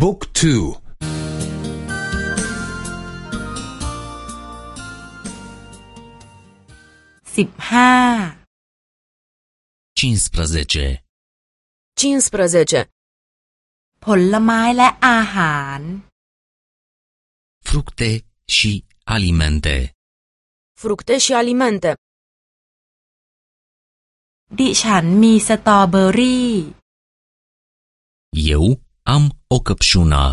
บุ๊กทูสิบห้า15 15. ผลไม้และอาหาร fructe și alimente, Fructe și alimente. ดิฉันมีสตรอเบอรี่ eu am o căpșună,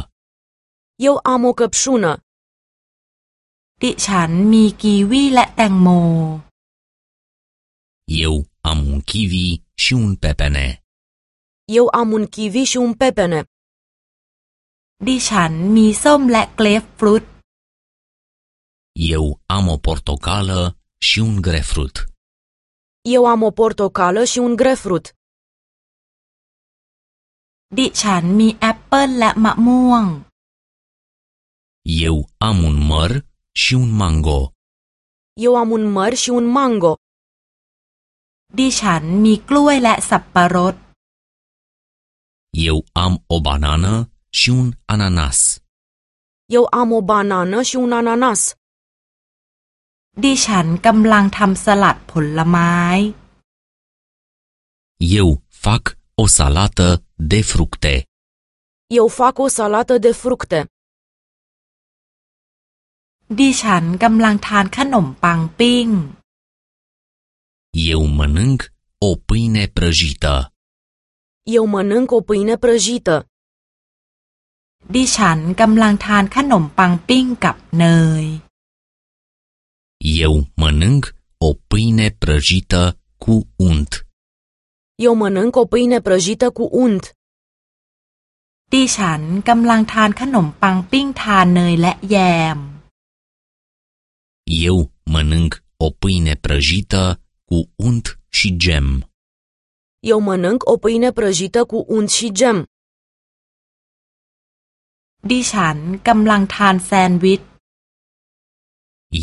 Eu am o căpșună. ดิฉันมีกีวีและแตงโม eu am un kiwi și un pepene, Eu am un kiwi și un pepene. ดิฉันมีส้มและเกรฟฟรุต eu am o portocală și un grefrut, Eu am o portocală și un grefrut. ดิฉันมีแอปเปิลและมะม่วง eu am un măr și un mango, Eu am un măr și un mango. ดิฉันมีกล้วยและสับปะรด eu am o banană și un ananas, Eu am o banană și un ananas. ดิฉันกำลังทำสลัดผลไม้ eu fac o salată de fructe, Eu fac o salată de fructe. ดิฉันกำลังทานขนมปังปิ้ง eu mănânc o pâine prăjită, Eu mănânc o pâine prăjită. ดิฉันกำลังทานขนมปังปิ้งกับเนย eu mănânc o pâine prăjită cu unt, Eu mănânc o pâine prăjită cu unt. ดิฉันกำลังทานขนมปังปิ้งทานเนยและแยม eu mănânc o pâine prăjită cu unt și gem, Eu mănânc o pâine prăjită cu unt și gem. ดิฉันกำลังทานแซนด์วิช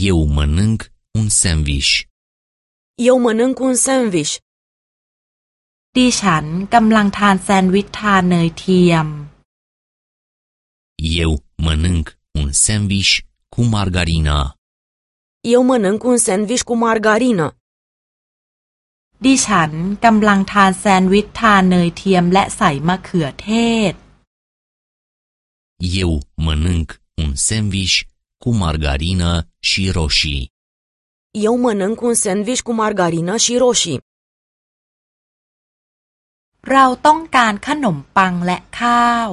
eu mănânc un sandwich, Eu mănânc un sandwich. ดิฉันกำลังทานแซนด์วิชทานเนยเทียม eu mănânc un sandwich cu margarină, Eu mănânc un sandwich cu margarină. ดิฉันกำลังทานแซนด์วิชทานเนยเทียมและใส่มะเขือเทศ eu mănânc un sandwich cu margarină și roșii, Eu mănânc un sandwich cu margarină și roșii. เราต้องการขนมปังและข้าว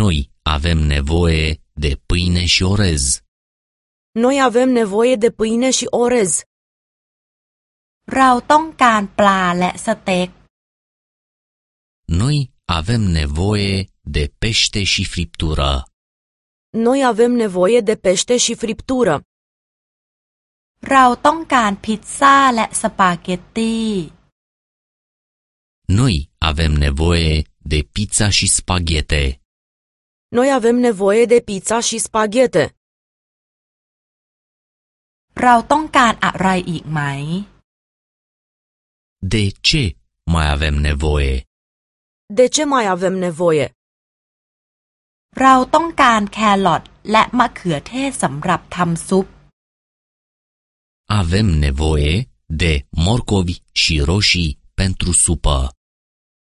noi avem nevoie de pâine și orez, Noi avem nevoie de pâine și orez. เราต้องการปลาและสเต็ก noi avem nevoie de pește și friptură, Noi avem nevoie de pește și friptură. เราต้องการพิซซ่าและสปาเกตตี noi avem nevoie de pizza și spaghete, Noi avem nevoie de pizza și spaghete. เราต้องการอะไรอีกไหม de ce mai avem nevoie? De ce mai avem nevoie? เราต้องการแครอทและมะเขือเทศสำหรับทำซุป Avem nevoie de morcovi și roșii pentru supă.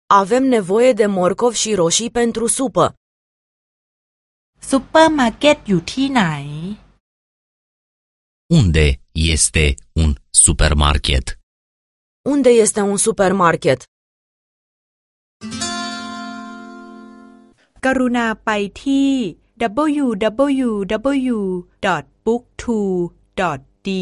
Avem nevoie de morcov și roșii pentru supă. ซุปเปอร์มาร์เก็ตอยู่ที่ไหน Unde este un supermarket? Unde este un supermarket? กรุณาไปที่ www.booktwo.de